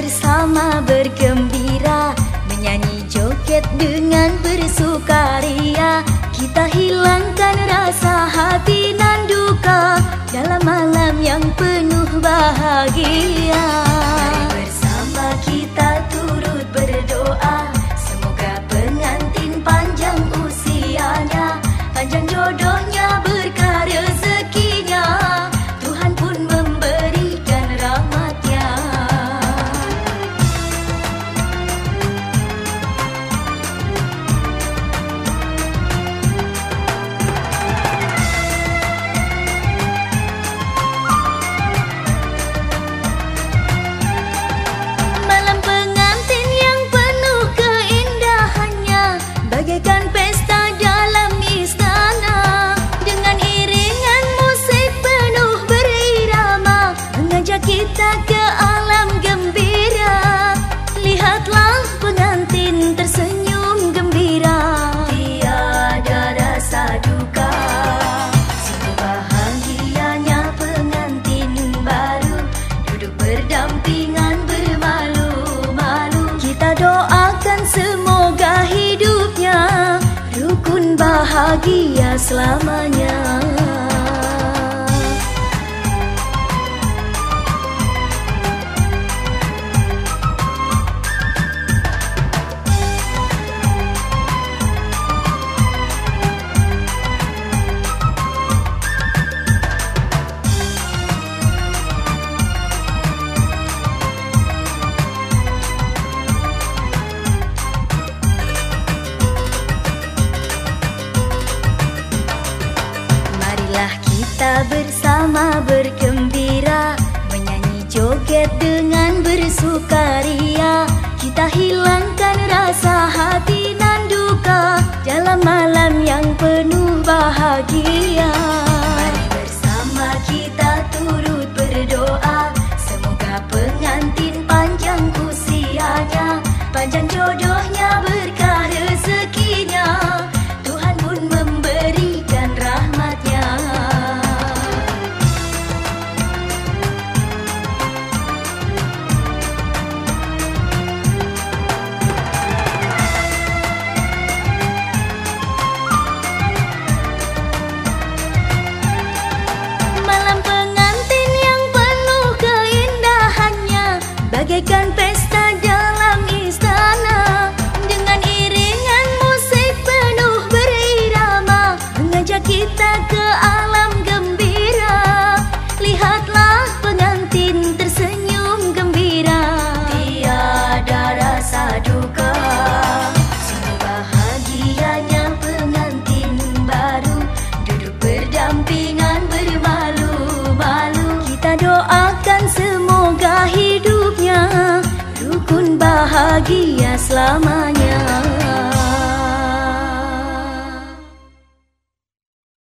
bersama bergembira Menyanyi joget dengan bersukaria. Kita hilangkan rasa hati nan duka Dalam malam yang penuh bahagia. bahagia selamanya. Marilah kita bersama bergembira Menyanyi joget dengan bersukaria. cantar. bahagia selamanya.